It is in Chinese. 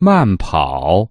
慢跑。